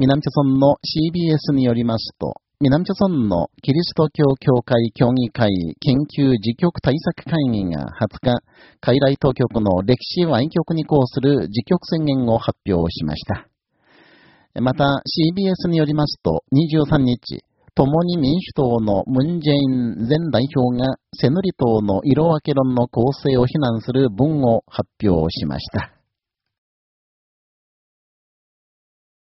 南朝村の CBS によりますと、南朝村のキリスト教協会協議会研究自局対策会議が20日、海来当局の歴史歪曲に抗する自局宣言を発表しました。また CBS によりますと、23日、共に民主党のムン・ジェイン前代表がセヌリ党の色分け論の構成を非難する文を発表しました。